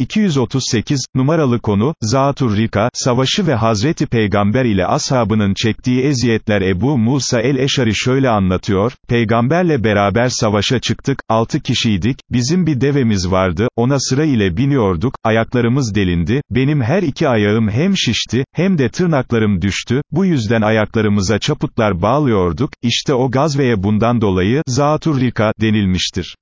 238, numaralı konu, Zatur Rika, savaşı ve Hazreti Peygamber ile ashabının çektiği eziyetler Ebu Musa el-Eşari şöyle anlatıyor, Peygamberle beraber savaşa çıktık, altı kişiydik, bizim bir devemiz vardı, ona sıra ile biniyorduk, ayaklarımız delindi, benim her iki ayağım hem şişti, hem de tırnaklarım düştü, bu yüzden ayaklarımıza çaputlar bağlıyorduk, işte o gazveye bundan dolayı, Zatur Rika, denilmiştir.